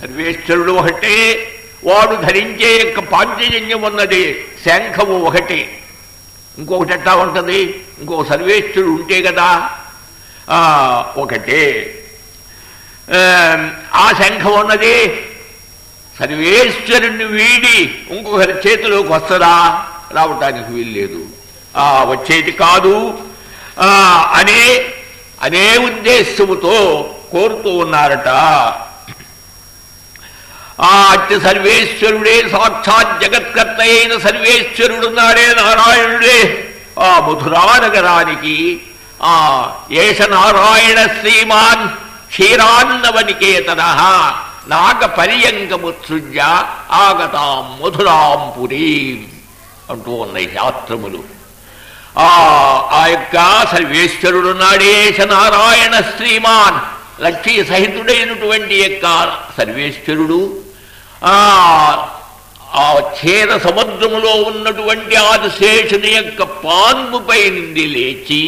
సర్వేశ్వరుడు ఒకటే. వాడు ధరించే యొక్క పాంచజన్యం ఉన్నది. శంఖము ఒకటి. ఇంకొకటి ఎట్లా ఉంటుంది? ఇంకో సర్వేశ్వరుడు ఉంటే కదా. ఒకటే. ఆ, శంఖం ఉన్నది. సర్వేశ్వరుణ్ణి వీడి ఇంకొకరి చేతిలోకి వస్తుందా? రావటానికి వీల్లేదు. ఆ వచ్చేది కాదు. అనే అనే ఉద్దేశముతో కోరుతూ ఉన్నారట. ఆ అట్టి సర్వేశ్వరుడే సాక్షాత్ జగత్కర్త అయిన సర్వేశ్వరుడున్నాడే నారాయణుడే. ఆ మధురానగరానికి ఆ ఏష నారాయణ శ్రీమాన్ క్షీరాన్నవనికేతన నాగ పర్యంగముత్సృజ్య ఆగతాం మధురాం పురీ అంటూ ఉన్నాయి శాస్త్రములు. ఆ ఆ యొక్క సర్వేశ్వరుడు నాడేశ నారాయణ శ్రీమాన్ లక్ష్మీ సహితుడైనటువంటి యొక్క సర్వేశ్వరుడు ఆ ఆ సముద్రములో ఉన్నటువంటి ఆదిశేషుని యొక్క పాన్పుపై నుండి లేచి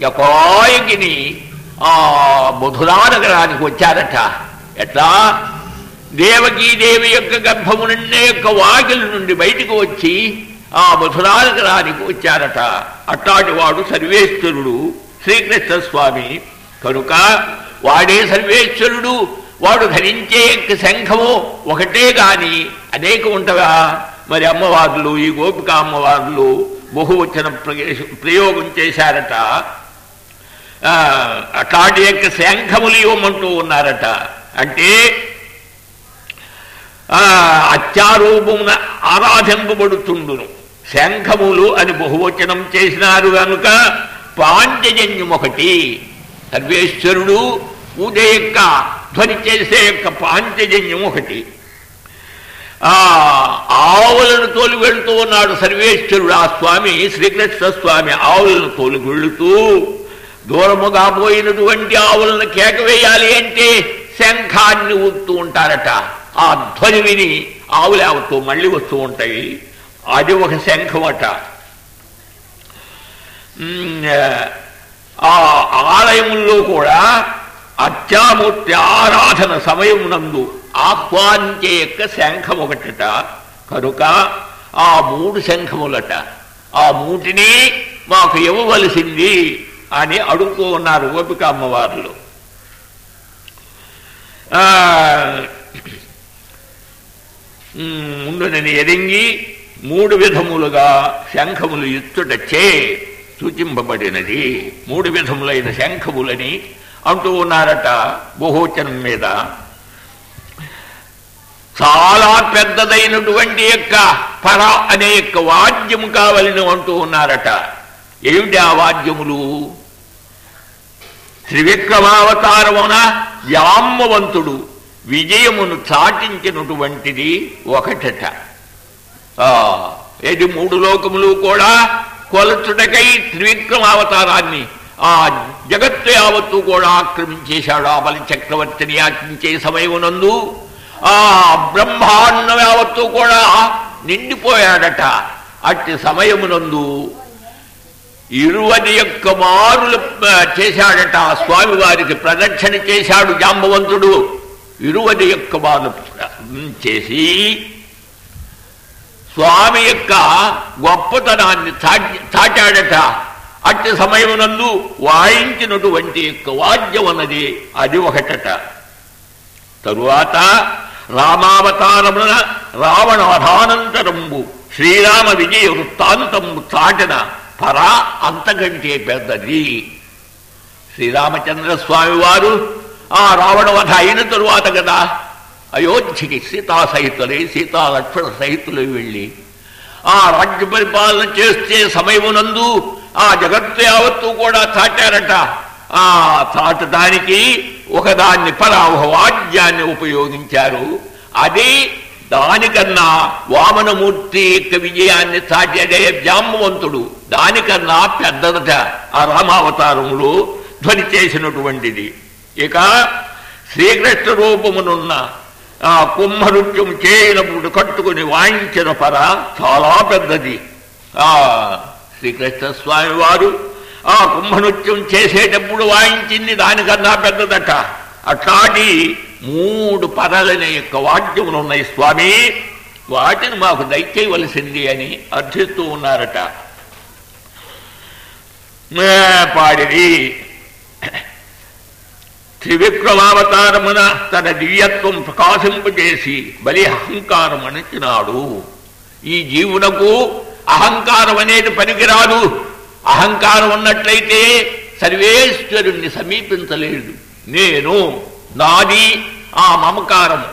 యకాయకిని ఆ మధురా నగరానికి వచ్చారట. ఎట్లా? దేవకీదేవి యొక్క గర్భము నుండి యొక్క వాకిల నుండి బయటకు వచ్చి ఆ మధురా నగరానికి వచ్చారట. అట్లాంటి వాడు సర్వేశ్వరుడు శ్రీకృష్ణ స్వామి కనుక వాడే సర్వేశ్వరుడు వాడు ధరించే యొక్క శంఖము ఒకటే గాని అనేక ఉంటవా మరి అమ్మవార్లు ఈ గోపిక అమ్మవార్లు బహువచన ప్రయోగం చేశారట. అట్లాంటి యొక్క శంఖములు ఇవ్వమంటూ ఉన్నారట. అంటే అత్యారూపమున ఆరాధింపబడుతుండును. శంఖములు అని బహువచనం చేసినారు కనుక పాంచజన్యం ఒకటి సర్వేశ్వరుడు ఊదే యొక్క ధ్వని చేసే యొక్క పాంచజన్యం ఒకటి. ఆ ఆవులను తోలి వెళుతూ ఉన్నాడు సర్వేశ్వరుడు. ఆ స్వామి శ్రీకృష్ణ స్వామి ఆవులను తోలి వెళుతూ దూరముగా పోయినటువంటి ఆవులను కేక వేయాలి అంటే శంఖాన్ని ఊపుతూ ఉంటారట. ఆ ధ్వని విని ఆవులేవతూ మళ్ళీ వస్తూ ఉంటాయి. అది ఒక శంఖమట ఆ ఆలయముల్లో కూడా అత్యామూర్తి ఆరాధన నందు ఆహ్వానించే యొక్క శంఖం ఒకటట కనుక ఆ మూడు శంఖములట ఆ మూటిని మాకు ఇవ్వవలసింది అని అడుగుతూ ఉన్నారు గోపిక అమ్మవార్లు. ఆ, ముందు నేను ఎరింగి మూడు విధములుగా శంఖములు ఇచ్చుటచ్చే సూచింపబడినది. మూడు విధములైన శంఖములని అంటూ ఉన్నారట బహువచనం మీద. చాలా పెద్దదైనటువంటి యొక్క పర అనే యొక్క వాద్యము కావాలని అంటూ ఉన్నారట. ఏమిటి ఆ వాద్యములు? త్రివిక్రమావతారమున యామ్మవంతుడు విజయమును చాటించినటువంటిది ఒకటట. ఆ, ఏది మూడు లోకములు కూడా కొలచుటకై త్రివిక్రమావతారాన్ని ఆ జగత్తు యావత్తు కూడా ఆక్రమించేశాడు ఆ బలి చక్రవర్తిని యాచించే సమయమునందు. ఆ బ్రహ్మాండం యావత్తు కూడా నిండిపోయాడట. అట్టి సమయమునందు ఇరువది యొక్క మారులు చేశాడట. ఆ స్వామి వారికి ప్రదక్షిణ చేశాడు జాంబవంతుడు. ఇరువది యొక్క మారులు చేసి స్వామి యొక్క గొప్పతనాన్ని చాటాడట అట్టి సమయమునందు వాయించినటువంటి యొక్క వాద్యం అన్నది అది ఒకటట. తరువాత రామావతారమున రావణ వధానంతరంబు శ్రీరామ విజయ వృత్తాంతము చాటిన పరా అంతకంటే పెద్దది. శ్రీరామచంద్ర స్వామి వారు ఆ రావణవధ అయిన తరువాత కదా అయోధ్యకి సీతా సహితులై సీతా లక్ష్మణ సహితులై వెళ్ళి ఆ రాజ్య పరిపాలన చేస్తే సమయమునందు ఆ జగత్తు యావత్తు కూడా చాటారట. ఆ చాటడానికి ఒకదాన్ని పరాభవాద్యాన్ని ఉపయోగించారు. అది దానికన్నా వామనమూర్తి యొక్క విజయాన్ని చాటాడే జాంబవంతుడు దానికన్నా పెద్దదట ఆ రామావతారములు ధ్వని చేసినటువంటిది. ఇక శ్రీకృష్ణ రూపమునున్న ఆ కుంభనృత్యం చేయనప్పుడు కట్టుకుని వాయించిన పర చాలా పెద్దది. ఆ శ్రీకృష్ణ స్వామి వారు ఆ కుంభనృత్యం చేసేటప్పుడు వాయించింది దానికన్నా పెద్దదట. అట్లాంటి మూడు పదాలనే యొక్క వాక్యములు ఉన్నాయి స్వామి. వాటిని మాకు దయచేయవలసింది అని అర్థిస్తూ ఉన్నారట. పాడిది. త్రివిక్రమావతారమున తన దివ్యత్వం ప్రకాశింపజేసి బలి అహంకారం అణిచినాడు. ఈ జీవునకు అహంకారం అనేది పనికిరాదు. అహంకారం ఉన్నట్లయితే సర్వేశ్వరుణ్ణి సమీపించలేడు నేను నాది ఆ మమకారం.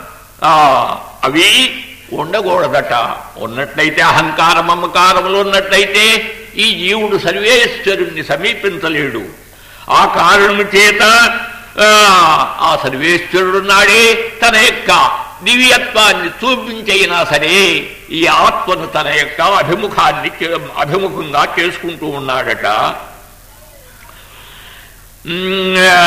అవి ఉండకూడదట. ఉన్నట్లయితే అహంకార మమకారములు ఉన్నట్లయితే ఈ జీవుడు సర్వేశ్వరుణ్ణి సమీపించలేడు. ఆ కారణము చేత ఆ, సర్వేశ్వరుడున్నాడే తన యొక్క దివ్యత్వాన్ని చూపించైనా సరే ఈ ఆత్మను తన యొక్క అభిముఖాన్ని అభిముఖంగా చేసుకుంటూ ఉన్నాడట. ఉమ్, ఆ,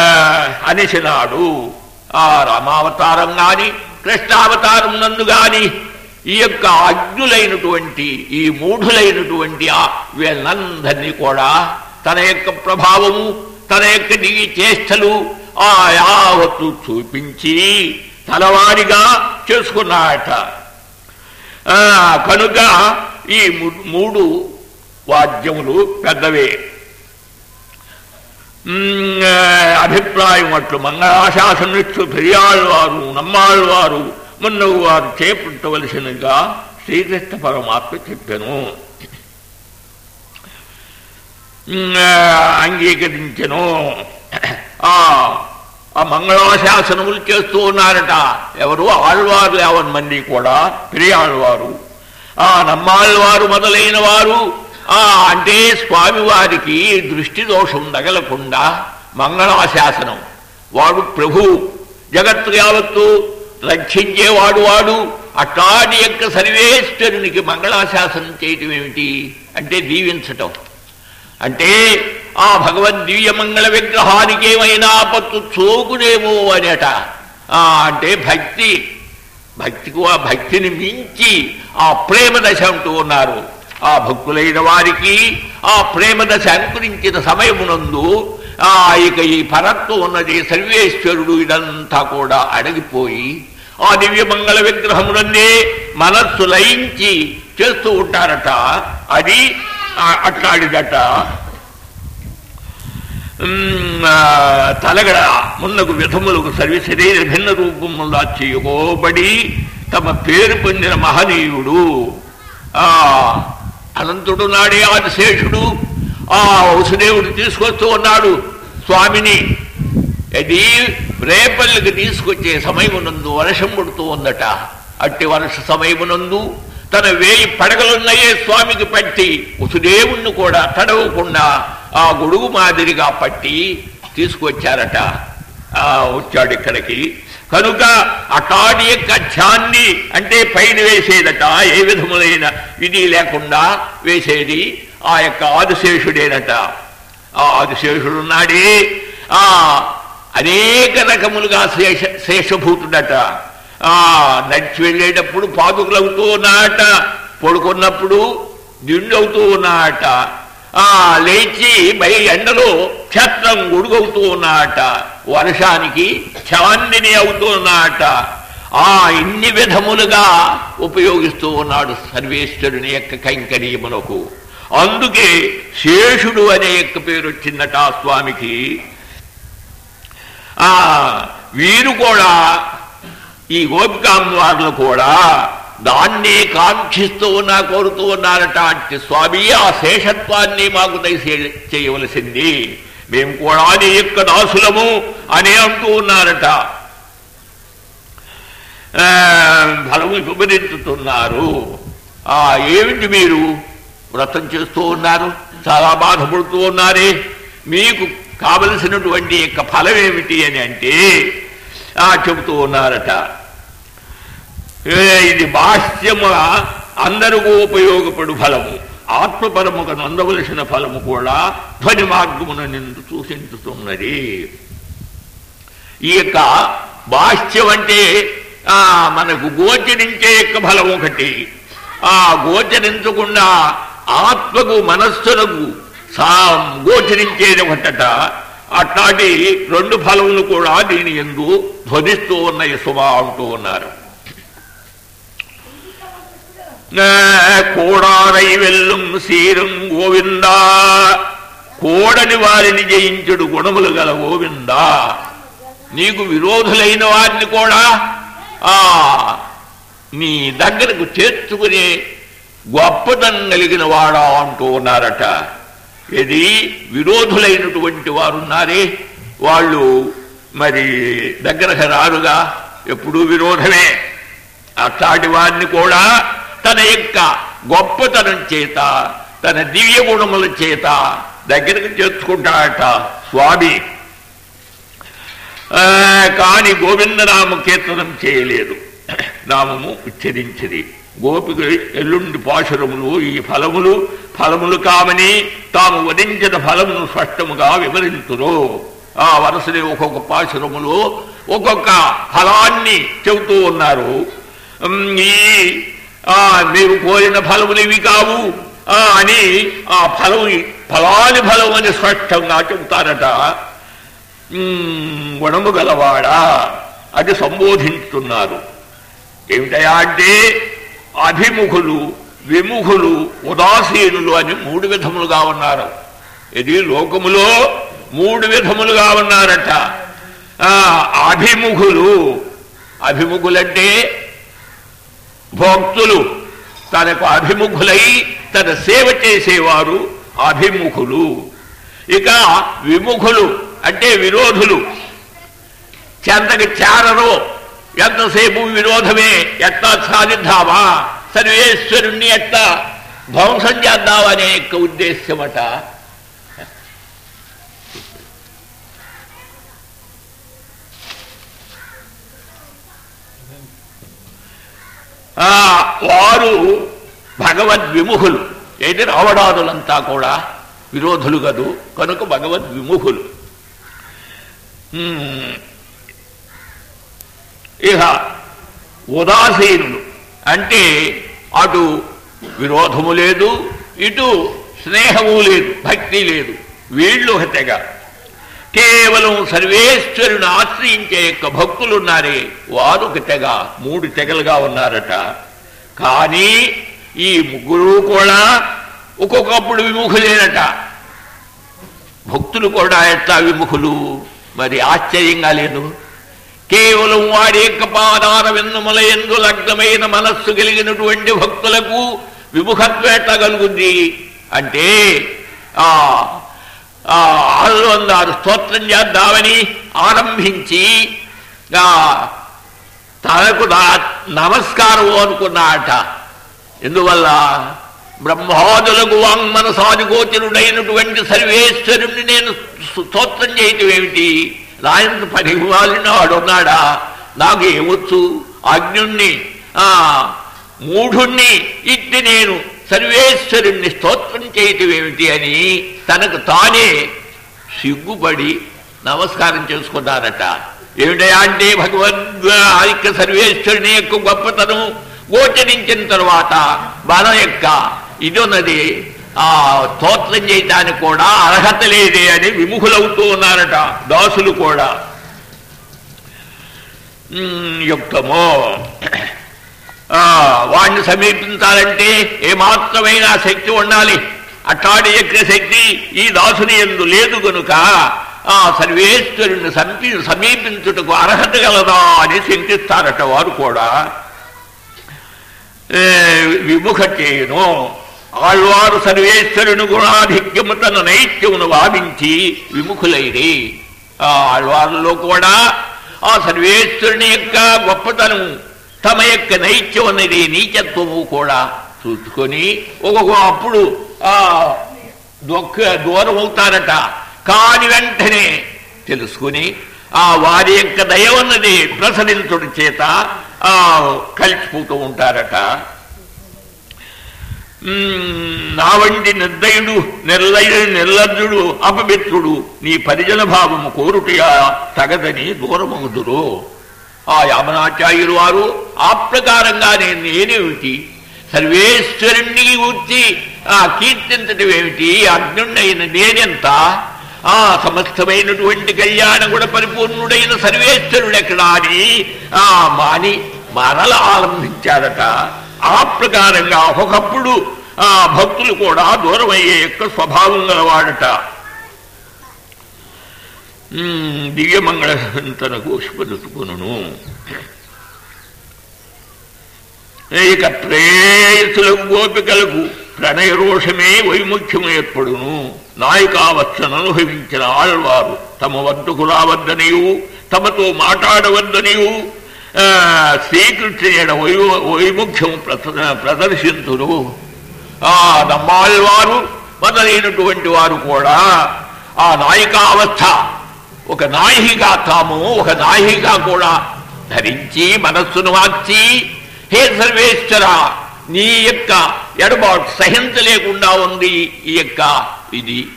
ఆ రామావతారం గాని కృష్ణావతారం నందు గాని ఈ యొక్క అజ్ఞులైనటువంటి ఈ మూఢులైనటువంటి ఆ వీళ్ళందరినీ కూడా తన యొక్క ప్రభావము తన యొక్క దిగి చేష్టలు ఆ యావత్తు చూపించి తలవారిగా చేసుకున్నాడట కనుక ఈ మూడు వాద్యములు పెద్దవే. ఉమ్, అభిప్రాయం అట్లు. మంగళాశాసనచ్చు పెరియాళ్ళవారు నమ్మాళ్ళవారు మున్నగు వారు చేపట్టవలసినగా శ్రీకృష్ణ పరమాత్మ చెప్పాను. అంగీకరించను అంగీకరించెను. ఆ ఆ మంగళాశాసనములు చేస్తూ ఉన్నారట. ఎవరు? ఆళ్వారు యావన్ మంది కూడా పెరియాళ్ళవారు ఆ నమ్మాళ్వారు మొదలైన వారు. ఆ అంటే స్వామివారికి దృష్టి దోషం తగలకుండా మంగళాశాసనం. వాడు ప్రభు. జగత్తు యావత్తు రక్షించేవాడు వాడు. అట్లాంటి యొక్క సర్వేశ్వరునికి మంగళాశాసనం చేయటం ఏమిటి అంటే దీవించటం. అంటే ఆ భగవద్ దివ్యమంగళ విగ్రహానికి ఏమైనా పత్తు చోకునేమో అనేట. అంటే భక్తి. భక్తికి ఆ భక్తిని మించి ఆ ప్రేమ దశ అంటూ ఉన్నారు. ఆ భక్తులైన వారికి ఆ ప్రేమ దశ అంకురించిన సమయమునందు ఆ ఇక ఈ పరత్వం ఉన్నది సర్వేశ్వరుడు ఇదంతా కూడా అడిగిపోయి ఆ దివ్యమంగళ విగ్రహమునందే మనస్సు లయించి చేస్తూ ఉంటారట. అది అట్లాడిదట. తలగడ మున్నకు విధములకు సర్వ శరీర భిన్న రూపములా చేయబడి తమ పేరు పొందిన మహనీయుడు. ఆ అనంతుడు నాడే ఆదిశేషుడు. ఆ వసుదేవుడు తీసుకొస్తూ ఉన్నాడు స్వామిని. అది రేపల్లికి తీసుకొచ్చే సమయమునందు వర్షం పడుతూ ఉందట. అట్టి వర్ష సమయమునందు తన వేయి పడగలున్నాయే స్వామికి పట్టి వసుదేవుణ్ణి కూడా తడవకుండా ఆ గొడుగు మాదిరిగా పట్టి తీసుకొచ్చారట. వచ్చాడు ఇక్కడికి. కనుక అటాడి యొక్క అంటే పైన వేసేదట ఏ విధములైన ఇది లేకుండా వేసేది ఆ యొక్క ఆదిశేషుడేనట. ఆ ఆదిశేషుడున్నాడే. ఆ అనేక రకములుగా శేష శేషభూతుడట. ఆ నడిచి వెళ్ళేటప్పుడు పాదుకులవుతూ ఉన్నాట పడుకున్నప్పుడు దిండవుతూ ఉన్నాట ఆ లేచి బై ఎండలో క్షత్రం గొడుగవుతూ ఉన్నాట వర్షానికి చాందిని అవుతూ ఉన్నాట ఆ ఇన్ని విధములుగా ఉపయోగిస్తూ ఉన్నాడు సర్వేశ్వరుని యొక్క కైంకర్యములకు అందుకే శేషుడు అనే యొక్క పేరు వచ్చిందట ఆ స్వామికి. ఆ వీరు కూడా ఈ గోపికాంబార్లు కూడా దాన్నే కాంక్షిస్తూ ఉన్నా కోరుతూ ఉన్నారట అంటే స్వామి. ఆ శేషత్వాన్ని మాకు దయచే చేయవలసింది. మేము కూడా నీ యొక్క దాసులము అని అంటూ ఉన్నారట. ఫలము విభజించుతున్నారు ఆ ఏమిటి మీరు వ్రతం చేస్తూ ఉన్నారు? చాలా బాధపడుతూ ఉన్నారే. మీకు కావలసినటువంటి యొక్క ఫలం ఏమిటి అని అంటే ఆ చెబుతూ ఉన్నారట. ఇది బాహ్యముల అందరికూ ఉపయోగపడు ఫలము. ఆత్మపరముగా నందవలసిన ఫలము కూడా ధ్వని మార్గమున నిన్ను సూచించుతున్నది. ఈ యొక్క బాహ్యం అంటే ఆ మనకు గోచరించే యొక్క ఫలం ఒకటి. ఆ గోచరించకుండా ఆత్మకు మనస్సులకు సా గోచరించేది ఒకటట. అట్లాంటి రెండు ఫలములు కూడా దీని ఎందు ధ్వనిస్తూ ఉన్నాయి సుమా అంటూ ఉన్నారు. కోడారై వెల్లుం సీరం గోవిందా కోడని వారిని జయించుడు గుణములు గల గోవిందా నీకు విరోధులైన వారిని కూడా ఆ నీ దగ్గరకు చేర్చుకునే గొప్పతనం కలిగిన వాడా అంటూ ఉన్నారట ఇది విరోధులైనటువంటి వారున్నారే వాళ్ళు మరి దగ్గరకు రారుగా ఎప్పుడూ విరోధమే అట్లాంటి వారిని కూడా తన యొక్క గొప్పతనం చేత తన దివ్య గుణముల చేత దగ్గరకు చేర్చుకుంటాడట స్వామి. ఆ, కాని గోవిందనామ కీర్తనం చేయలేదు. నామము ఉచ్చరించింది. గోపిక ఎల్లుండి పాశురములు ఈ ఫలములు ఫలములు కామని తాము వధించిన ఫలమును స్పష్టముగా వివరించురు ఆ వరుసని ఒక్కొక్క పాశురములు ఒక్కొక్క ఫలాన్ని చెబుతూ ఉన్నారు. ఈ మీరు కోరిన ఫలములు ఇవి కావు. ఆ అని ఆ ఫలం ఫలాని ఫలం అని స్పష్టంగా చెబుతారట. గుణము గలవాడా? అది సంబోధించుతున్నారు. ఏమిటయా అంటే అభిముఖులు విముఖులు ఉదాసీనులు అని మూడు విధములుగా ఉన్నారు. ఇది లోకములో మూడు విధములుగా ఉన్నారట. అభిముఖులు. అభిముఖులంటే భక్తులు తనకు అభిముఖులై తన సేవ చేసేవారు అభిముఖులు. ఇక విముఖులు అంటే విరోధులు. చెంతకి చేరరు ఎంతసేపు విరోధమే ఎట్లా సాధిద్దామా? సర్వేశ్వరుణ్ణి ఎట్లా ధ్వంసం చేద్దామనే యొక్క ఉద్దేశ్యమట వారు భగవద్విముఖులు. ఏంటి? రావణాదులంతా కూడా విరోధులు కదూ? కనుక భగవద్విముఖులు. ఉమ్, ఇక ఉదాసీనులు. అంటే అటు విరోధము లేదు ఇటు స్నేహము లేదు భక్తి లేదు. వీళ్ళు ఒక తెగ కేవలం సర్వేశ్వరుని ఆశ్రయించే యొక్క భక్తులున్నారే. వారు ఒక తెగ మూడు తెగలుగా ఉన్నారట. కానీ ఈ ముగ్గురు కూడా ఒక్కొక్కప్పుడు విముఖులేనట భక్తులు కూడా ఎట్లా విముఖులు? మరి ఆశ్చర్యంగా లేదు. కేవలం వాడి యొక్క పాదార వెన్నుమల ఎందు లగ్నమైన మనస్సు కలిగినటువంటి భక్తులకు విముఖత్వం ఎట్లా కలుగుద్ది? అంటే ఆ ఆ ఆరు స్తోత్రం చేద్దామని ఆరంభించి తనకు నా- నమస్కారం అనుకున్నాట. ఎందువల్ల? బ్రహ్మాదులకు వాంగ్మనసాది గోచరుడైనటువంటి సర్వేశ్వరుణ్ణి నేను స్తోత్రం చేయటం ఏమిటి? రాయంత పరిమాలిన వాడు ఉన్నాడా? నాకు ఏమొచ్చు అగ్నుణ్ణి ఆ మూఢుణ్ణి ఇట్టి నేను సర్వేశ్వరుణ్ణి స్తోత్రం చేయటం ఏమిటి అని తనకు తానే సిగ్గుపడి నమస్కారం చేసుకున్నారట ఏమిటయా అంటే భగవద్ ఆ యొక్క సర్వేశ్వరుని యొక్క గొప్పతనం గోచరించిన తరువాత మన యొక్క ఇది ఉన్నది ఆ స్తోత్రం చేయటానికి కూడా అర్హత లేదే అని విముఖులవుతూ ఉన్నారట దాసులు కూడా. యుక్తమో. ఆ, వాణ్ణి సమీపించాలంటే ఏమాత్రమైన శక్తి ఉండాలి. అట్టాడి యొక్క శక్తి ఈ దాసుని ఎందు లేదు గనుక ఆ సర్వేశ్వరుని సంపి సమీపించుటకు అర్హత గలదా అని శంకిస్తారట వారు కూడా. విముఖ చేయను ఆళ్వారు సర్వేశ్వరుని గుణాధిక్యము తన నైత్యమును భావించి విముఖులైరి. ఆ ఆళ్వారులో కూడా ఆ సర్వేశ్వరుని యొక్క గొప్పతనం తమ యొక్క నైత్యం అనేది నీచత్వము కూడా. చూసుకొని ఒక్కొక్క అప్పుడు ఆ దొక్క దూరం అవుతారట. కాని వెంటనే తెలుసుకుని ఆ వారి యొక్క దయ ఉన్నది ప్రసరించుడి చేత ఆ కలిసిపోతూ ఉంటారట. నా వంటి నిర్దయుడు నిర్లయుడు నిర్లజ్జుడు అపమిత్రుడు నీ పరిజన భావము కోరుటయా తగదని దూరమగుదురు. ఆ యామనాచార్యులు వారు ఆ ప్రకారంగానే నేనేమిటి? సర్వేశ్వరుణ్ణి గుర్చి ఆ కీర్తించటం ఏమిటి అగ్నుడైన నేనెంత? ఆ సమస్తమైనటువంటి కళ్యాణ కూడా పరిపూర్ణుడైన సర్వేశ్వరుడు ఎక్కడా అని? ఆ మాని మరల ఆలంభించాడట ఆ ప్రకారంగా ఒకప్పుడు ఆ భక్తులు కూడా దూరమయ్యే యొక్క స్వభావం గలవాడట. ఉమ్, దివ్యమంగళ తనకు పుష్పదుకును ఇక ప్రేయసులకు గోపికలకు ప్రణయ రోషమే వైముఖ్యము ఏర్పడును నాయికావచ్చను అనుభవించిన ఆళ్వారు తమ వద్దకు రావద్దనియు తమతో మాట్లాడవద్దనియు ఆ, శ్రీకృష్ణ వై వైముఖ్యము ప్రదర్శించును ఆ నమ్మాళ్వారు మొదలైనటువంటి వారు కూడా ఆ నాయికావస్థ ఒక నాయిగా తాము ఒక నాయిగా కూడా ధరించి మనస్సును మార్చి హే సర్వేశ్వర నీ యొక్క ఎడబాటు సహించలేకుండా ఉంది ఈ యొక్క ఇది.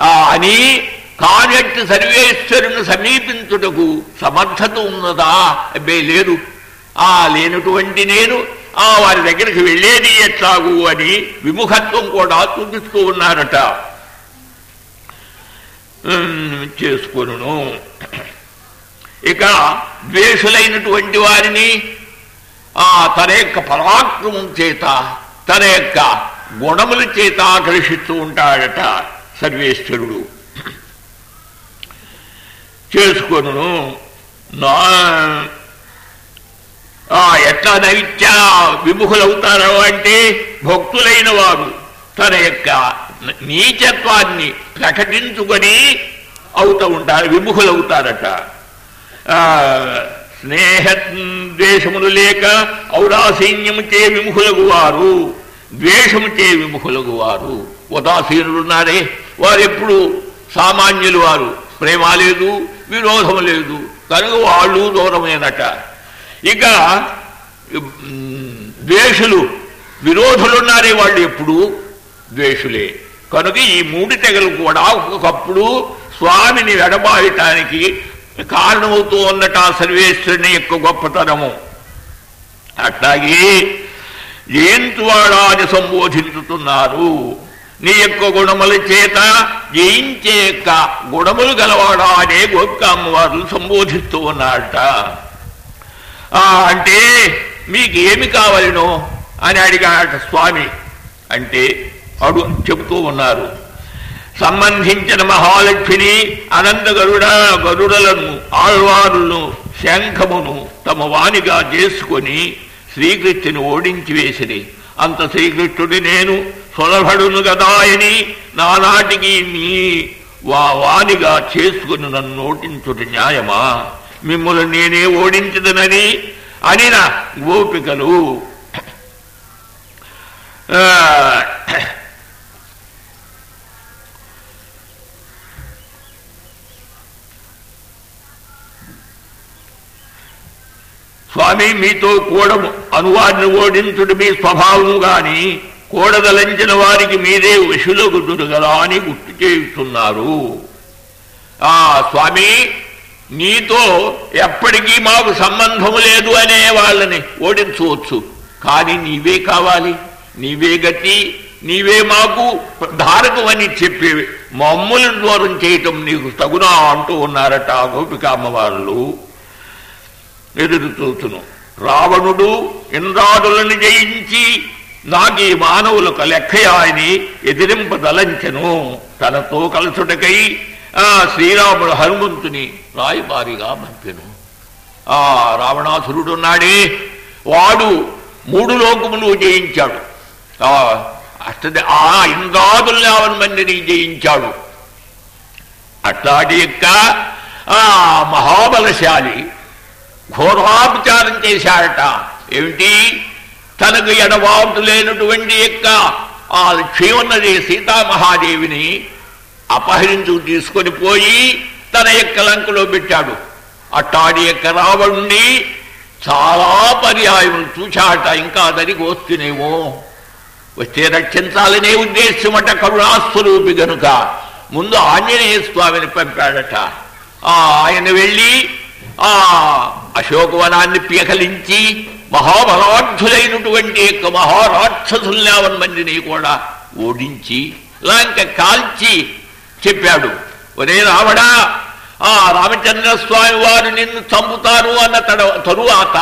ఆ అని కానట్టి సర్వేశ్వరుని సమీపించుటకు సమర్థత ఉన్నదా? అబ్బే లేదు. ఆ లేనటువంటి నేను ఆ వారి దగ్గరికి వెళ్ళేది ఎట్లాగు అని విముఖత్వం కూడా చూపిస్తూ ఉన్నారట. ఉమ్, చేసుకొనును. ఇక ద్వేషులైనటువంటి వారిని ఆ తన యొక్క పరాక్రమం చేత తన యొక్క గుణముల చేత ఆకర్షిస్తూ ఉంటాడట సర్వేశ్వరుడు. చేసుకొను నా ఆ ఎట్లా నైత్య విముఖులవుతారో అంటే భక్తులైన వారు తన యొక్క నీచత్వాన్ని ప్రకటించుకొని అవుతూ ఉంటారు విముఖులవుతారట. స్నేహ ద్వేషములు లేక ఔదాసీన్యము చే విముఖులకు వారు ద్వేషము చే విముఖులకు వారు ఉదాసీనులున్నారే వారెప్పుడు సామాన్యులు వారు. ప్రేమ లేదు విరోధం లేదు కనుక వాళ్ళు దూరమేనట. ఇక ద్వేషులు విరోధులున్నారే వాళ్ళు ఎప్పుడు ద్వేషులే. కనుక ఈ మూడు తెగలు కూడా ఒకప్పుడు స్వామిని వెడబాయటానికి కారణమవుతూ ఉన్నట సర్వేశ్వరుని యొక్క గొప్పతనము. అట్లాగే జయంతువాడా అని సంబోధించుతున్నారు. నీ యొక్క గుణముల చేత జయించే యొక్క గుణములు గలవాడా అనే గోపికామ్మవారు సంబోధిస్తూ ఉన్నాడట అంటే మీకేమి కావలను? అని అడిగాడట స్వామి. అంటే అడు చెబుతూ ఉన్నారు. సంబంధించిన మహాలక్ష్మిని అనంత గరుడ గరుడలను ఆళ్వారులను శంఖమును తమ వాణిగా చేసుకొని శ్రీకృష్ణుని ఓడించి వేసిరి. అంత శ్రీకృష్ణుడి నేను సులభడును గదాయని నానాటికి నీ వా వాణిగా చేసుకుని నన్ను ఓటించుట న్యాయమా? మిమ్మల్ని నేనే ఓడించదనని అనిన గోపికలు స్వామి మీతో కూడ అనువారిని ఓడించుడు మీ స్వభావము గాని కూడదలంచిన వారికి మీరే వశులగుదురు కదా అని గుర్తు చేస్తున్నారు ఆ స్వామి నీతో ఎప్పటికీ మాకు సంబంధం లేదు అనే వాళ్ళని ఓడించవచ్చు. కానీ నీవే కావాలి. నీవే గట్టి నీవే మాకు ధారకమని చెప్పేవి చెప్పి మమ్ములను దూరం చేయటం నీకు తగునా అంటూ ఉన్నారట గోపికామ్మ వాళ్ళు. ఎదురు చూచును రావణుడు ఇంద్రాదులను జయించి నాకీ మానవులకు లెక్కయాయని ఎదిరింపదలంచెను. తనతో కలుసుటకై ఆ శ్రీరాముడు హనుమంతుని రాయబారిగా పంపెను. ఆ రావణాసురుడు ఉన్నాడే వాడు మూడు లోకములు జయించాడు. ఆ అష్ట ఆ ఇంద్రాదుల్ని యావన్ మందిని జయించాడు. అట్లాంటి యొక్క ఆ మహాబలశాలి ఘోరాపచారం చేశాడట. ఏమిటి? తనకు ఎడబాటు లేనటువంటి యొక్క ఆ క్షీమన్నది సీతామహాదేవిని అపహరించు తీసుకొని పోయి తన యొక్క లంకలో పెట్టాడు. అట్టాడి యొక్క రావణుణ్ణి చాలా పర్యాయం చూచాట ఇంకా అతనికి వస్తునేమో? వస్తే రక్షించాలనే ఉద్దేశమట కరుణాస్వరూపి గనుక. ముందు ఆంజనేయ స్వామిని పంపాడట. ఆ ఆయన వెళ్ళి ఆ అశోకవనాన్ని పీకలించి మహాబలాఢ్యులైనటువంటి యొక్క మహారాక్షసుల్యావన్ మందిని కూడా ఓడించి లంక కాల్చి చెప్పాడు ఒరే రావడా ఆ రామచంద్రస్వామి వారు నిన్ను చంపుతారు అన్న తడ తరువాత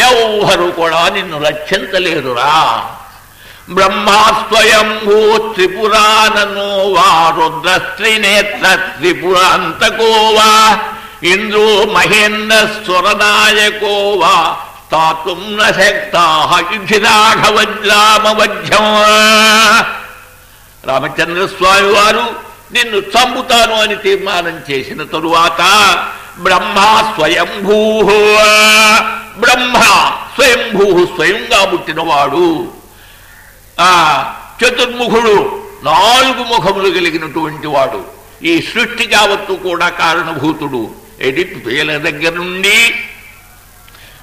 ఎవరు కూడా నిన్ను రక్షించలేరురా బ్రహ్మా స్వయంభూ త్రిపురాననో వా రుద్రస్త్రినేత్ర త్రిపురాంతకో వా ఇంద్రో మహేంద్ర స్వరనాయకో వా స్థాతుం నశక్తా రామచంద్రస్వామి రామచంద్ర వారు నిన్ను చంపుతాను అని తీర్మానం చేసిన తరువాత బ్రహ్మ స్వయంభూ. బ్రహ్మ స్వయంభూ స్వయంగా పుట్టినవాడు. ఆ చతుర్ముఖుడు నాలుగు ముఖములు కలిగినటువంటి వాడు. ఈ సృష్టి యావత్తు కూడా కారణభూతుడు. ఎడిట్ పేల దగ్గర నుండి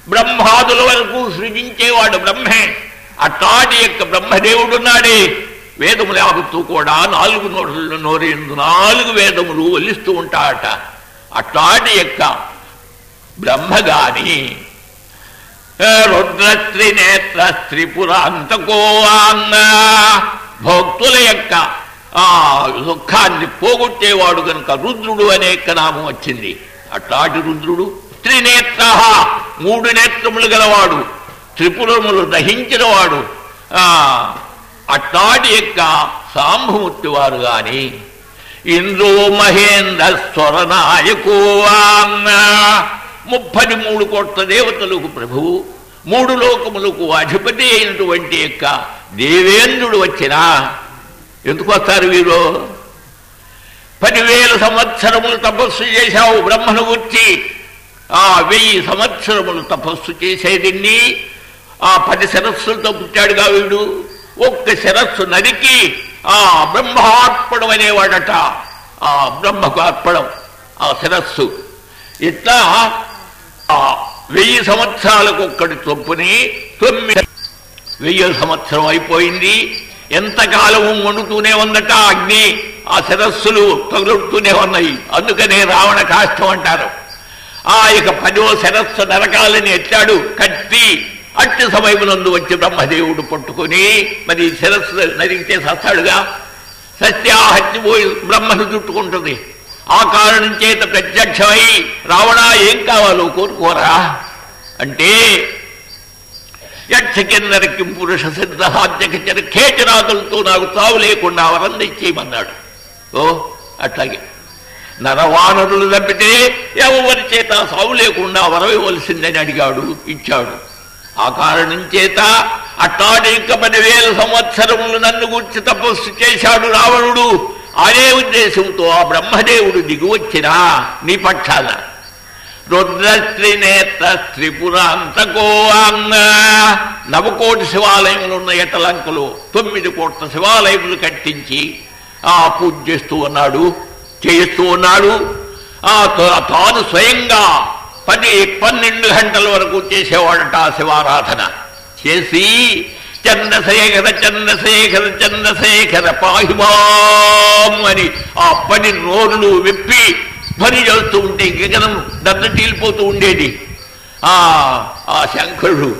బ్రహ్మాదుల వరకు సృజించేవాడు బ్రహ్మే. అట్లాంటి యొక్క బ్రహ్మదేవుడున్నాడే వేదములు ఆపుతూ కూడా నాలుగు నోట్లు నోరేందు నాలుగు వేదములు వల్లిస్తూ ఉంటాట అట్లాంటి యొక్క బ్రహ్మగాని రుద్రస్త్రినేత్ర త్రిపురాంతకోవాంగ భక్తుల యొక్క ఆ దుఃఖాన్ని పోగొట్టేవాడు కనుక రుద్రుడు అనే నామం వచ్చింది. అట్లాంటి రుద్రుడు త్రినేత్ర మూడు నేత్రములు గలవాడు త్రిపురములు దహించినవాడు. ఆ అట్లాంటి యొక్క సాంభమూర్తి వారు గాని ఇంద్రో మహేంద్ర స్వరనాయకోవాంగ ముప్పది మూడు కోట్ల దేవతలకు ప్రభువు మూడు లోకములకు అధిపతి అయినటువంటి యొక్క దేవేంద్రుడు వచ్చినా ఎందుకు వస్తారు వీరు? పదివేల సంవత్సరములు తపస్సు చేశావు బ్రహ్మను గుర్చి. ఆ వెయ్యి సంవత్సరములు తపస్సు చేసేదిన్ని ఆ పది శిరస్సులతో పుట్టాడుగా వీడు. ఒక్క శిరస్సు నరికి ఆ బ్రహ్మార్పణం అనేవాడట. ఆ బ్రహ్మకు అర్పణం ఆ శిరస్సు. ఇట్లా ఆ వెయ్యి సంవత్సరాలకు ఒక్కటి చొప్పుని తొమ్మిది వెయ్యి సంవత్సరం అయిపోయింది. ఎంతకాలము వండుతూనే ఉందట అగ్ని? ఆ శిరస్సులు తగులుతూనే ఉన్నాయి. అందుకనే రావణ కాష్టం అంటారు. ఆ ఇక పదో శిరస్సు నరకాలని ఎత్తాడు కత్తి. అట్టి సమయమునందు వచ్చి బ్రహ్మదేవుడు పట్టుకుని మరి శిరస్సు నరిగితే సస్తాడుగా? సత్యాహత్యపోయి బ్రహ్మను చుట్టుకుంటుంది. ఆ కారణం చేత ప్రత్యక్షమై రావణా ఏం కావాలో కోరుకోరా? అంటే యక్ష పురుష సిద్ధహాద్యకచర ఖేచరాదులతో నాకు తావు లేకుండా వరం తెచ్చేయమన్నాడు ఓ అట్లాగే. నరవానరులు తప్పితే ఎవరి చేత సావు లేకుండా వరం ఇవ్వవలసిందని అడిగాడు ఇచ్చాడు. ఆ కారణం చేత అట్టాడు ఇంక పదివేల సంవత్సరములు నన్ను గురించి తపస్సు చేశాడు రావణుడు. అదే ఉద్దేశంతో ఆ బ్రహ్మదేవుడు దిగువచ్చినా నీ పక్షాన. రుద్రశ్రీనేత్ర త్రిపురాంతకో అన్న నవకోటి శివాలయంలో ఉన్న ఎటలంకలు తొమ్మిది కోట్ల శివాలయములు కట్టించి ఆ పూజ చేస్తూ ఉన్నాడు చేస్తూ ఉన్నాడు. ఆ త- తాను స్వయంగా పది పన్నెండు గంటల వరకు చేసేవాడట ఆ శివారాధన. చేసి చంద్రశేఖర చంద్రశేఖర చంద్రశేఖర పాహిమాం అని ఆ పని నోరులు విప్పి పని చేస్తూ ఉంటే గగనం దద్దటీలిపోతూ ఉండేది. ఆ ఆ శంకరుడు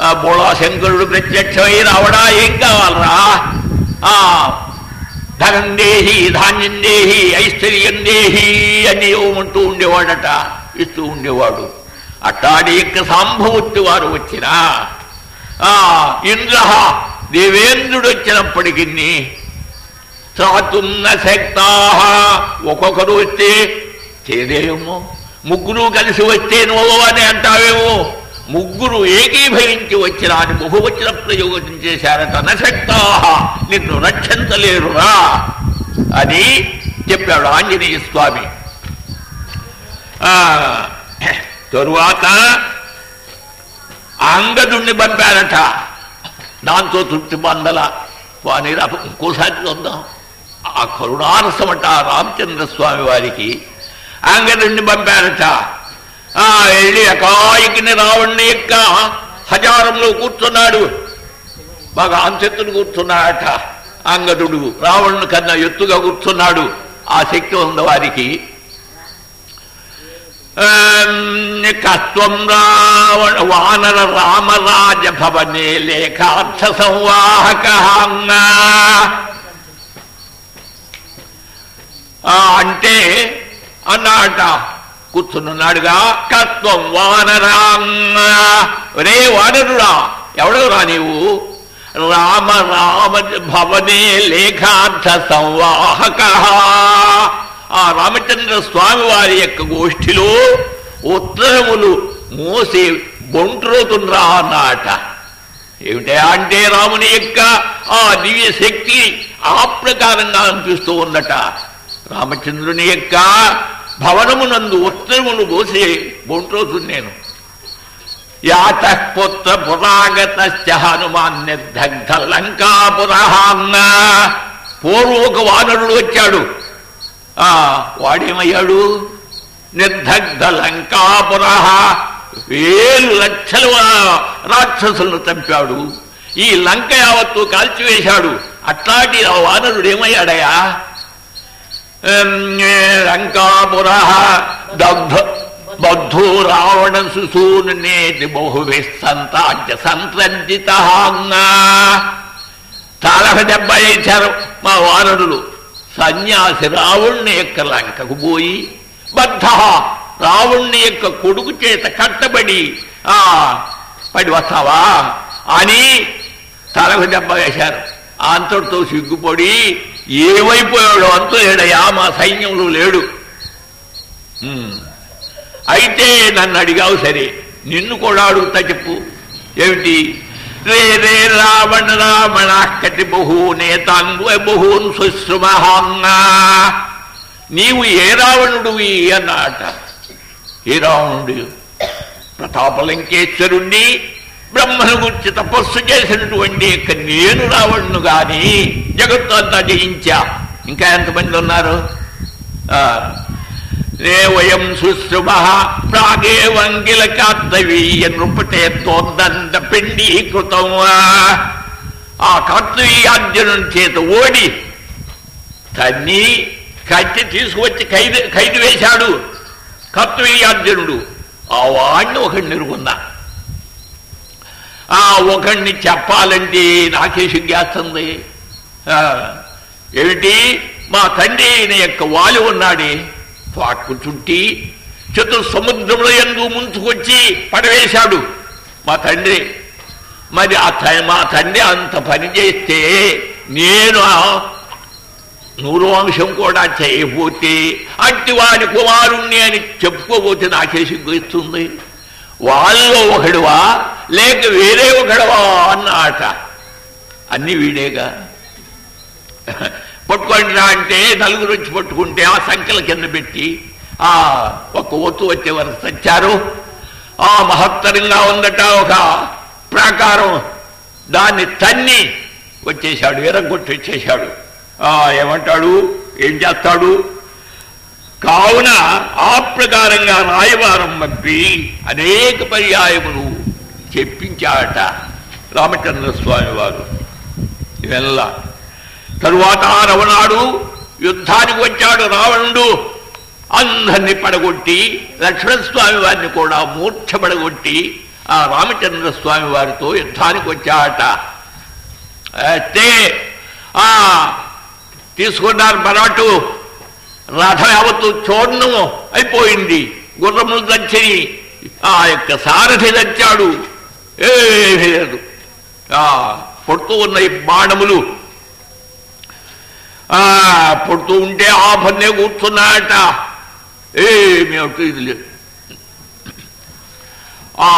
ఆ బోళా శంకరుడు ప్రత్యక్షమై రావడా ఏం కావాలరా? ఆ ధనం దేహి ధాన్యం దేహి ఐశ్వర్యం దేహి అని ఇవ్వమంటూ ఉండేవాడట ఇస్తూ ఉండేవాడు. అట్టాడి యొక్క సాంభవత్తి వారు వచ్చినా ఆ ఇంద్ర దేవేంద్రుడు వచ్చినప్పటికీ సాతున్న శక్తా ఒక్కొక్కరు వస్తే చేదేమో ముగ్గురు కలిసి వస్తేనో అని అంటావేమో? ముగ్గురు ఏకీభవించి వచ్చిన అని బహువచన ప్రయోగం చేశారట. నశక్తా నిన్ను రక్షించలేరురా. అని చెప్పాడు ఆంజనేయ స్వామి. ఆ తరువాత అంగదుణ్ణి పంపారట. దాంతో తృప్తి పొందల వాని ఇంకోసారి చూద్దాం. ఆ కరుణారసమట రామచంద్ర స్వామి వారికి అంగదుణ్ణి పంపారట. వెళ్ళి ఎకాయికిని రావణ్ణి యొక్క హజారంలో కూర్చున్నాడు. బాగా అంచెత్తులు కూర్చున్నాడట అంగదుడు రావణుని కన్నా ఎత్తుగా కూర్చున్నాడు. ఆ శక్తి ఉన్న వారికి. కత్వం రావణ వానర రామరాజ భవనే లేఖార్థ సంవాహక ఆ, అంటే అన్నాట కూర్చున్నాడుగా కత్వం వానరా. రే వానరుడా ఎవడవురా నీవు? రామ రామ భవనే లేఖార్థ సంవాహక. ఆ రామచంద్ర స్వామి వారి యొక్క గోష్ఠిలో ఉత్తరములు మోసి బొంట్రోతుండ్రా అన్నట ఏమిటా అంటే రాముని యొక్క ఆ దివ్య శక్తి ఆ ప్రకారంగా అనిపిస్తూ ఉందట రామచంద్రుని యొక్క భవనమునందు ఉత్తరములు పోసి బొంట్రోతుంది నేను. యాత పుత్ర పురాగత హనుమాన్ నిర్దగ్ధ లంకాపురహాన్న పూర్వ ఒక వానరుడు వచ్చాడు. ఆ వాడేమయ్యాడు? నిర్దగ్ధ లంకాపురహ వేలు లక్షల రాక్షసులను చంపాడు. ఈ లంక యావత్తు కాల్చివేశాడు. అట్లాంటి ఆ వానరుడు ఏమయ్యాడయా లంకాపుర దగ్ధ బద్ధో రావణ సుసూనేతి బహువి సంతాజ్య సంత్రంజిత చాలా దెబ్బ వేశారు మా వానరులు సన్యాసి రావణ్ణి యొక్క లంకకు పోయి బద్ధ రావణ్ణి యొక్క కొడుకు చేత కట్టబడి ఆ పడి వస్తావా అని తలకు దెబ్బ వేశారు అంతటితో సిగ్గుపడి ఏమైపోయాడో అంత లేడయా మా సైన్యంలో లేడు. అయితే నన్ను అడిగావు సరే నిన్ను కూడా అడుగుతా చెప్పు. ఏమిటి? రే రే రావణ రావణ కటి బహూనే తాంగు బహూన్ శుశ్రుమహాంగా నీవు ఏ రావణుడివి అన్నాట. ఏ రావణుడు? ప్రతాపలంకేశ్వరుణ్ణి బ్రహ్మను గురించి తపస్సు చేసినటువంటి యొక్క నేను రావణ్ణు గాని జగత్తు అంతా జయించా. ఇంకా ఎంతమంది ఉన్నారు? ఆ, వయం సుశ్రుమ ప్రాగే వంగిల కార్తవీయ నృపటే తోందంత పిండీకృతం ఆ కార్తవీయార్జును చేత ఓడి తన్ని కత్తి తీసుకువచ్చి ఖైదు ఖైదు వేశాడు. కర్తవీయార్జునుడు ఆ వాణ్ణి ఒకడిని నిరుగుందా ఆ ఒకడిని చెప్పాలంటే నాకే సిగ్గేస్తుంది ఏమిటి? మా తండ్రి అయిన యొక్క వాలి ఉన్నాడే. పాకు చుట్టి చతుర్ సముద్రంలో ఎందు ముంచుకొచ్చి పడవేశాడు. మా తండ్రి మరి ఆ మా తండ్రి అంత పని చేస్తే నేను నూరు వంశం కూడా చేయబోతే అట్టి వాడి కుమారుణ్ణి అని చెప్పుకోబోతే నాకే సిగ్గుస్తుంది వాళ్ళలో ఒకడువా లేక వేరే ఒకడవా అన్న ఆట అన్ని వీడేగా? పట్టుకోండి రా అంటే నలుగురు వచ్చి పట్టుకుంటే ఆ సంఖ్యల కింద పెట్టి ఆ ఒక ఒత్తు వచ్చే వరకు తెచ్చారు ఆ మహత్తరంగా ఉందట ఒక ప్రాకారం. దాన్ని తన్ని వచ్చేశాడు ఎరగొట్టి వచ్చేశాడు. ఆ ఏమంటాడు? ఏం చేస్తాడు? కావున ఆ ప్రకారంగా రాయవారం పంపి అనేక పర్యాయములు చెప్పించాడట రామచంద్ర స్వామి వారు. ఇవెల్లా తరువాత రవణాడు యుద్ధానికి వచ్చాడు రావణుడు. అందరినీ పడగొట్టి లక్ష్మణస్వామి వారిని కూడా మూర్ఛపడగొట్టి ఆ రామచంద్ర స్వామి వారితో యుద్ధానికి వచ్చాడట. అయితే ఆ తీసుకున్నారు బరాటు రథం యావత్తు చూడము అయిపోయింది. గుర్రములు దచ్చని ఆ యొక్క సారథి దచ్చాడు ఏమీ లేదు. ఆ పొడుతూ ఉన్న ఈ బాణములు. ఆ పొడుతూ ఉంటే ఆ కూర్చున్నాట కూర్చున్నాయట ఏమి అటు ఇది లేదు. ఆ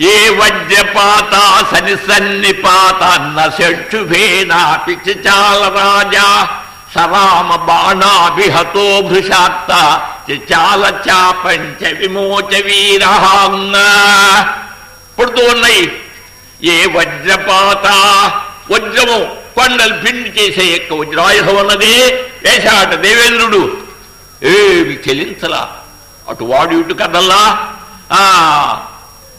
ఏ వజ్రపాత సని సన్నిపాత నశుభేనా పిచాల రాజా. సరామ బాణాభిహతో భృషాత్త చాల చాపంచ విమోచ వీరహాంగ. పుడుతూ ఉన్నాయి ఏ వజ్రపాత వజ్రము కొండలు పిండి చేసే యొక్క వజ్రాయుధం ఉన్నది వేశాట దేవేంద్రుడు. ఏమి చెలించలా? అటు వాడు ఇటు కదల్లా? ఆ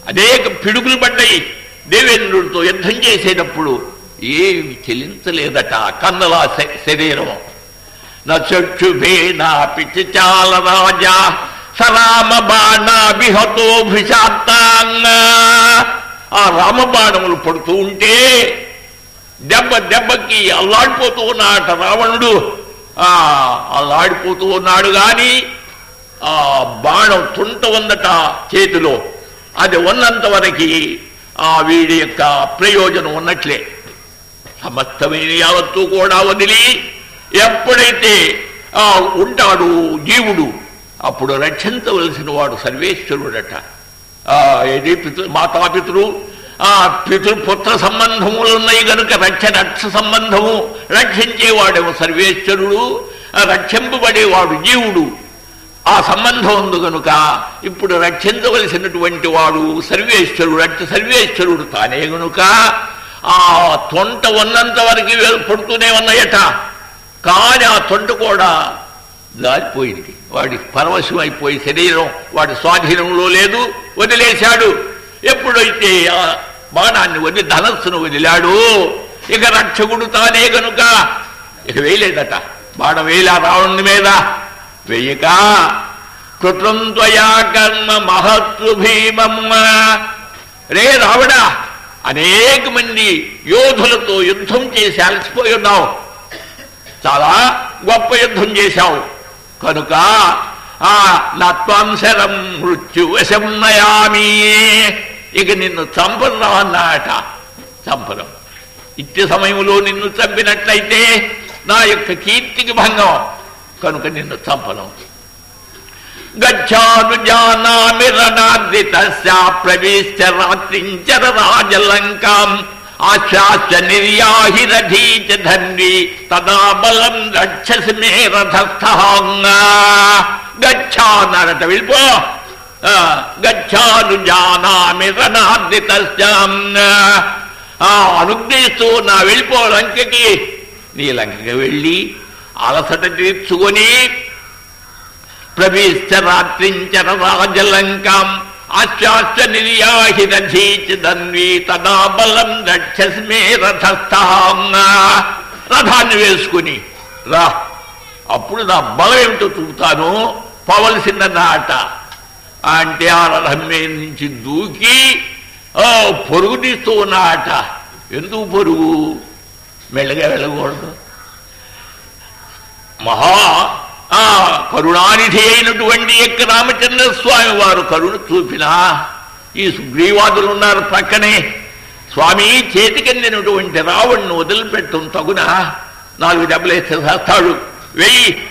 అనేక పిడుగులు పడ్డాయి. దేవేంద్రుడితో యుద్ధం చేసేటప్పుడు ఏమి చెలించలేదట కన్నల శ- శరీరం నచక్షుభే నా పిచాల రాజా. సరామ బాణ విహతో భృషాత్తాంగ. ఆ రామబాణములు పడుతూ ఉంటే దెబ్బ దెబ్బకి అల్లాడిపోతూ ఉన్నాట రావణుడు. ఆ అల్లాడిపోతూ ఉన్నాడు గాని ఆ బాణం తుంట ఉందట చేతిలో. అది ఉన్నంత వరకు ఆ వీడి యొక్క ప్రయోజనం ఉన్నట్లే. సమస్తమైన యావత్తు కూడా వదిలి ఎప్పుడైతే ఆ ఉంటాడు జీవుడు అప్పుడు రక్షించవలసిన వాడు సర్వేశ్వరుడట. ఏది పితృ మాతాపితృ ఆ పితృపుత్ర సంబంధములు ఉన్నాయి గనుక రక్ష రక్ష సంబంధము రక్షించేవాడేమో సర్వేశ్వరుడు రక్షింపబడేవాడు జీవుడు. ఆ సంబంధం ఉంది గనుక ఇప్పుడు రక్షించవలసినటువంటి వాడు సర్వేశ్వరుడు రక్ష సర్వేశ్వరుడు తానే గనుక ఆ తొంట ఉన్నంత వరకు పడుతూనే ఉన్నాయట. కానీ ఆ తొంట కూడా దారిపోయింది. వాడి పరవశం అయిపోయి శరీరం వాడి స్వాధీనంలో లేదు వదిలేశాడు. ఎప్పుడైతే ఆ బాణాన్ని వదిలి ధనస్సును వదిలాడు ఇక రక్షకుడు తానే గనుక. ఇక వేయలేదట. బాణం వేలా రావణుని మీద. వెయ్యక కృతంత్వయా కర్మ మహత్వ భీమమ్మ. రే రావడా అనేక మంది యోధులతో యుద్ధం చేసి అలసిపోయి ఉన్నావు. చాలా గొప్ప యుద్ధం చేశావు. కనుక ఆ నత్వంశరం మృత్యు వశం నయామి ఇక నిన్ను చంపను అన్నాట చంపను ఇట్టి సమయంలో నిన్ను చంపినట్లయితే నా యొక్క కీర్తికి భంగం. కనుక నిన్ను చంపను గచ్చాను జానామి రణాద్రితస్య ప్రవిశ్య రాత్రించర రాజలంకాం. ఆశాస్య నిర్యాహి రథీచ ధన్వి తదా బలం రక్షసి మే రథస్థాంగా గచ్చానరట వెళ్ళిపో గచ్చాను జానామి రణార్దిత అనుగ్రహిస్తూ నా వెళ్ళిపో లంకకి। నీ లంకకి వెళ్ళి అలసట తీర్చుకొని ప్రవిశ్చ రాత్రించర రాజలంకాం అశ్చాచ నిర్యాహి తదా బలం రక్షస్మే రథస్థాం. రథాన్ని వేసుకుని రా అప్పుడు నా బలం ఏమిటో చూపుతాను పోవలసిన నాట. అంటే ఆ రథం మీద నుంచి దూకి ఓ పొరుగు తీస్తూ ఉన్నాట ఎందుకు పొరుగు? మెల్లగా వెళ్ళకూడదు. మహా ఆ కరుణానిధి అయినటువంటి యొక్క రామచంద్ర స్వామి వారు కరుణ చూపినా ఈ సుగ్రీవాదులు ఉన్నారు పక్కనే. స్వామి చేతికందినటువంటి రావణ్ణి వదిలిపెట్టం తగునా నాలుగు దెబ్బలేస్తే చేస్తాడు వెయ్యి.